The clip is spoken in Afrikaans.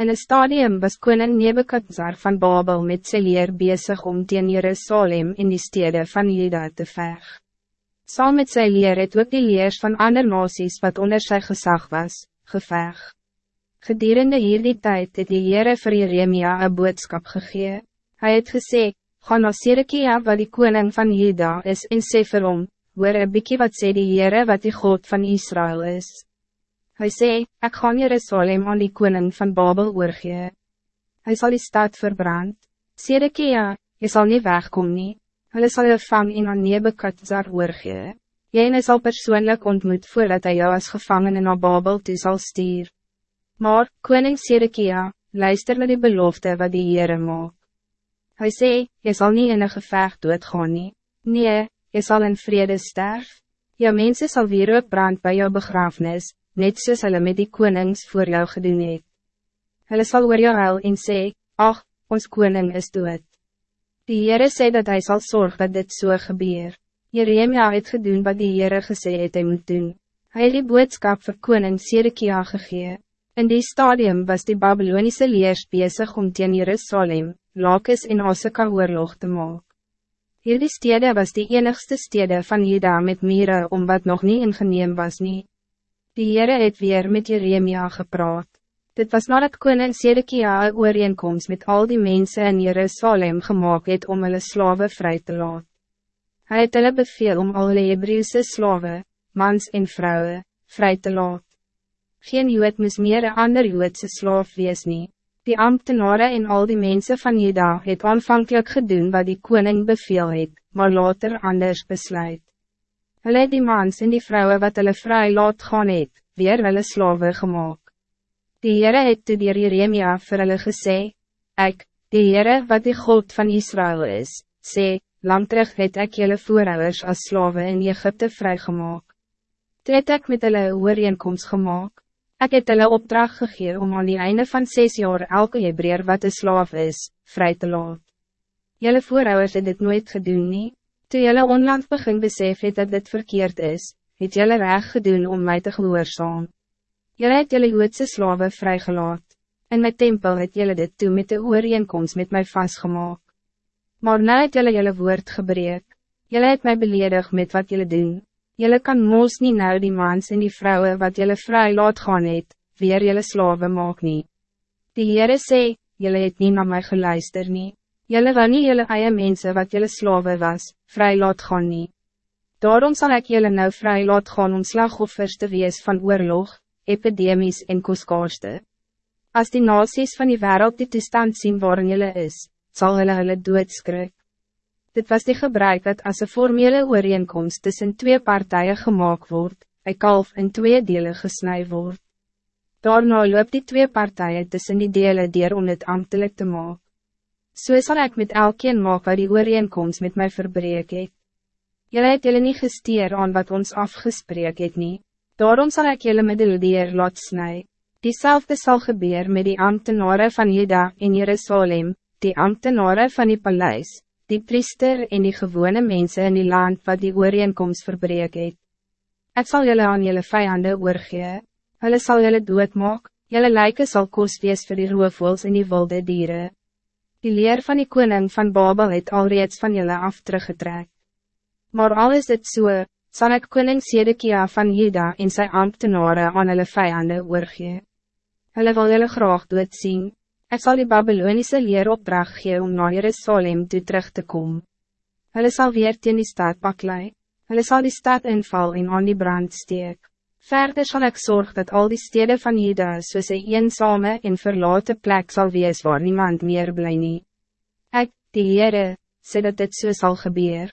In een stadium was koning Nebekadzar van Babel met sy leer bezig om teen Jerusalem in die stede van Juda te veg. Saam met sy leer het ook die leers van ander nasies wat onder sy gezag was, geveg. Gedurende hierdie tijd het die Heere vir Jeremia een boodskap gegee. Hij het gesê, ga na Sedekia wat die koning van Juda is en sê vir hom, hoor een bykie wat sê die Heere wat die God van Israël is. Hij zei, ik ga Jerusalem aan die koning van Babel oorgee. Hij zal die stad verbrand. Sedekia, je zal niet wegkomen. Nie. Hulle sal je vang in aan Nebekadzar oorgee. Jy sal persoonlijk ontmoet voordat hij jou als gevangene naar Babel toe zal stuur. Maar, koning Sedekia, luister naar die belofte wat die Heere maak. Hy sê, jy sal nie in een gevecht doodgaan nie. Nee, jy sal in vrede sterf. Jou mense sal weer op brand bij jou begrafenis, net soos hulle met die konings voor jou gedoen het. Hulle sal oor jou huil en sê, ach, ons koning is dood. Die Heere sê dat hij zal zorgen dat dit so gebeur. Jeremia het gedoen wat die Heere gesê het hy moet doen. Hy het die boodskap vir koning Sedekia gegee. In die stadium was die Babylonische leers bezig om teen Jerusalem, Lakis en Asika oorlog te maak. Hierdie stede was die enigste stede van Juda met mire om wat nog niet ingeneem was niet. Die Heere het weer met Jeremia gepraat. Dit was nadat koning Sedekia een ooreenkomst met al die mensen in Jerusalem gemaakt het om hulle slawe vrij te laat. Hij het hulle beveel om al die Hebreeuwse slawe, mans en vrouwen, vrij te laat. Geen jood moes meer een ander joodse slaaf wees nie. Die ambtenaren en al die mensen van Juda het aanvankelijk gedoen wat die koning beveel het, maar later anders besluit. Hulle het die mans en die vrouwen wat hulle vrij laat gaan het, weer hulle slawe gemaakt. Die Heere het toe dier Jeremia vir hulle gesê, Ek, die Heere wat die God van Israël is, sê, lang terug het ek julle voorouders as slawe in Egypte vrygemaak. Toe het ek met hulle ooreenkomst gemaakt. Ek het hulle opdracht gegee om aan die einde van zes jaar elke Hebreer wat een slaaf is, vrij te laat. Julle voorouders het dit nooit gedoen nie. Toe jylle onland begin besef het dat dit verkeerd is, het jylle reg gedoen om mij te gehoorzaam. Jylle het jylle joodse slawe vrygelaat. In my tempel het jylle dit toe met de ooreenkomst met mij vastgemaak. Maar nou het jylle jylle woord gebreek. Jylle het mij beledig met wat jylle doen. Jylle kan moos nie nou die mans en die vrouwen wat jylle vry laat gaan het, weer jylle slawe maak nie. Die Heere sê, jylle het nie na my geluister nie. Jelle wil nie jelle eie mense wat jelle slawe was, vrij laat gaan nie. Daarom zal ik jelle nou vrij laat gaan om slagoffers te wees van oorlog, epidemies en koskaarste. Als die nasies van die wereld die toestand zien waarin jelle is, zal hulle hulle doodskrik. Dit was die gebruik dat als een formele ooreenkomst tussen twee partijen gemaakt wordt, een kalf in twee delen gesnij wordt. Daarna loopt die twee partijen tussen die delen dier om het ambtelijk te maken. So sal ek met elkeen maak wat die ooreenkomst met mij verbreek het. Julle het julle nie gesteer aan wat ons afgespreek het nie, daarom zal ik julle middeldeer laat snij. Diezelfde zal gebeuren met die ambtenaren van Juda in Jerusalem, die ambtenaren van die paleis, die priester en die gewone mensen in die land wat die ooreenkomst verbreek het. Ek sal julle aan julle vijanden oorgee, hulle sal julle doodmaak, julle lijken zal koos wees vir die roofvoels en die wilde dieren. Die leer van die koning van Babel het alreeds van jullie af teruggetrek. Maar al is het so, zal ik koning Sedekia van Juda en sy ambtenaren aan hulle vijanden oorgee. Hulle wil julle graag dood zien. Ik zal die Babylonische leer opdracht gee om naar Jerusalem toe terug te komen. Hulle zal weer teen die stad baklei. Hulle zal die stad inval en aan die brand steek. Verder zal ik zorgen dat al die steden van Juda soos een eenzame en verlaten plek zal wees waar niemand meer blij nie. Ek, die Heere, sê dat dit so sal gebeur.